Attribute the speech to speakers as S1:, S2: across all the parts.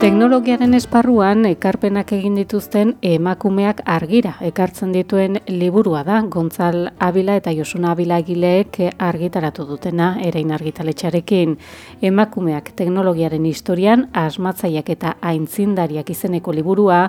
S1: Teknologiaren esparruan ekarpenak egin dituzten emakumeak argira ekartzen dituen liburua da Gontzal Abila eta Josuna Abila gileek argitaratu dutena erein argitaletxarekin. Emakumeak teknologiaren historian asmatzaiak eta aintzindariak izeneko liburua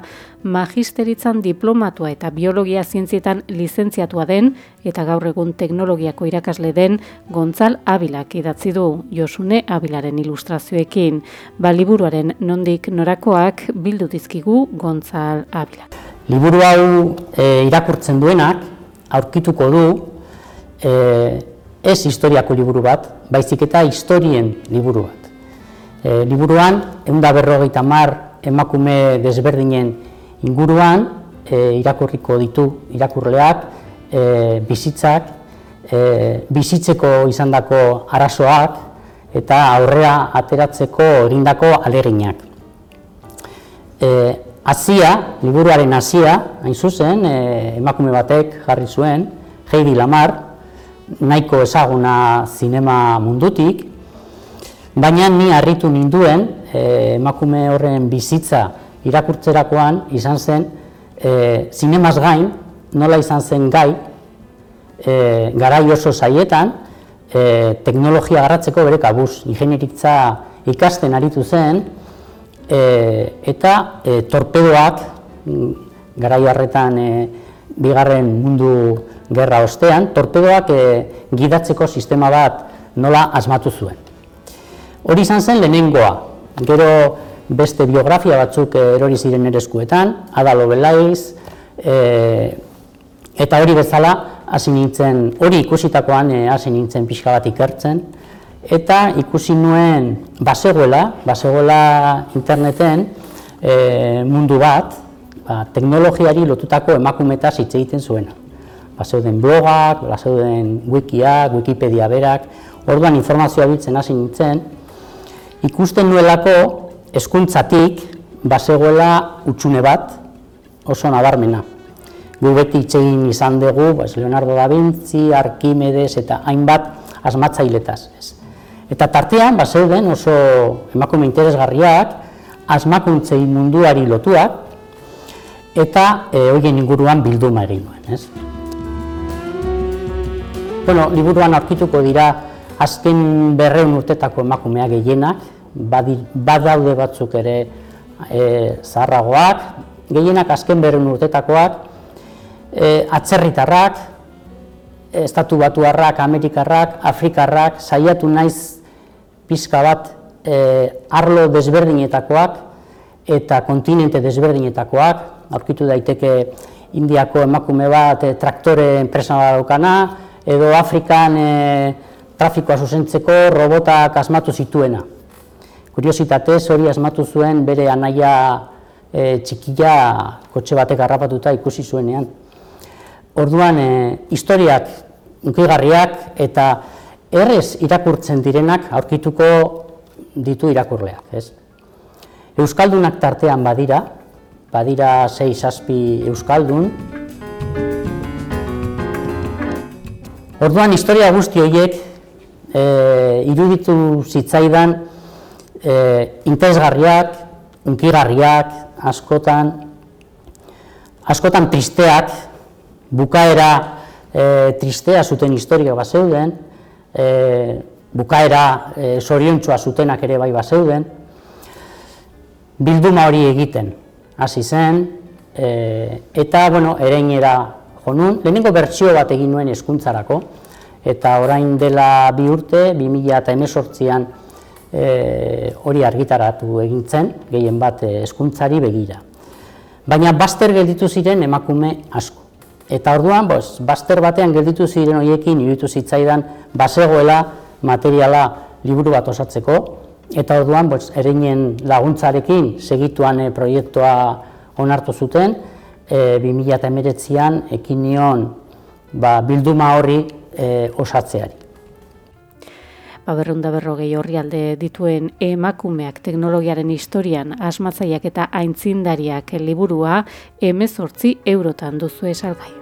S1: magisteritzan diplomatua eta biologia zientzietan lizentziatua den eta gaur egun teknologiako irakasle den Gontzal Abilak idatzi du Josune Abilaren ilustrazioekin. Ba liburuaren nondik norakoak bildu dizkigu Gontzal Abila.
S2: Liburu hau e, irakurtzen duenak aurkituko du e, ez historiako liburu bat, baizik eta historien liburu bat. E, liburuan, egun da berrogeita mar emakume desberdinen inguruan e, irakurriko ditu irakurleak, e, bizitzak, e, bizitzeko izandako arazoak, eta aurrea ateratzeko egindako aleginak e, azia, liburuaren azia, hain zuzen, e, emakume batek jarri zuen, Heidi Lamar, nahiko ezaguna zinema mundutik, baina ni harritu ninduen e, emakume horren bizitza irakurtzerakoan izan zen e, zinemaz gain, nola izan zen gai, e, garai oso zaietan, e, teknologia garratzeko bere kabuz, ingenieritza ikasten aritu zen, e, eta e, torpedoak mm, garai harretan e, bigarren mundu gerra ostean, torpedoak e, gidatzeko sistema bat nola asmatu zuen. Hori izan zen lehenengoa, gero beste biografia batzuk erori ziren ere eskuetan, Ada Lovelace, e, eta hori bezala hasi nintzen, hori ikusitakoan hasi nintzen pixka bat ikertzen, eta ikusi nuen basegoela, basegoela interneten e, mundu bat, ba, teknologiari lotutako emakumetaz hitz egiten zuena. Baseuden blogak, baseuden wikiak, wikipedia berak, orduan informazioa biltzen hasi nintzen, ikusten nuelako eskuntzatik basegoela utxune bat oso nabarmena. Gu beti itxegin izan dugu, ba, Leonardo da Vinci, Arkimedes eta hainbat asmatzailetaz. Ez. Eta tartean, ba, zeuden oso emakume interesgarriak, asmakuntzei munduari lotuak, eta e, horien inguruan bilduma egin duen. Ez? Bueno, liburuan aurkituko dira azken berreun urtetako emakumeak gehienak, badaude batzuk ere e, zaharragoak, gehienak azken berreun urtetakoak, e, atzerritarrak, estatu batuarrak, amerikarrak, afrikarrak, saiatu naiz pizka bat e, arlo desberdinetakoak eta kontinente desberdinetakoak, aurkitu daiteke Indiako emakume bat e, traktore enpresa daukana, edo Afrikan e, trafikoa zuzentzeko robotak asmatu zituena. Kuriositatez hori asmatu zuen bere anaia e, txikia kotxe batek harrapatuta ikusi zuenean. Orduan, e, historiak unkigarriak eta errez irakurtzen direnak aurkituko ditu irakurleak, ez? Euskaldunak tartean badira, badira 6 zazpi euskaldun. Orduan historia guzti horiek e, iruditu zitzaidan e, interesgarriak, unkigarriak, askotan askotan tristeak, bukaera e, tristea zuten historia bat zeuden, e, bukaera e, zoriontsua zutenak ere bai bazeuden, bilduma hori egiten hasi zen, e, eta bueno, ereinera jo nun, lehenengo bertsio bat egin nuen hezkuntzarako eta orain dela bi urte, 2018an e, hori argitaratu egintzen, gehien bat hezkuntzari begira. Baina baster gelditu ziren emakume asko. Eta orduan, bos, baster batean gelditu ziren horiekin iruditu zitzaidan basegoela materiala liburu bat osatzeko, eta orduan, bos, ereinen laguntzarekin segituan e, proiektua onartu zuten, e, 2008an ekin nion ba, bilduma horri e, osatzeari.
S1: Ba, berrunda berrogei horri alde dituen emakumeak teknologiaren historian asmatzaiak eta aintzindariak liburua emezortzi eurotan duzu esalgai.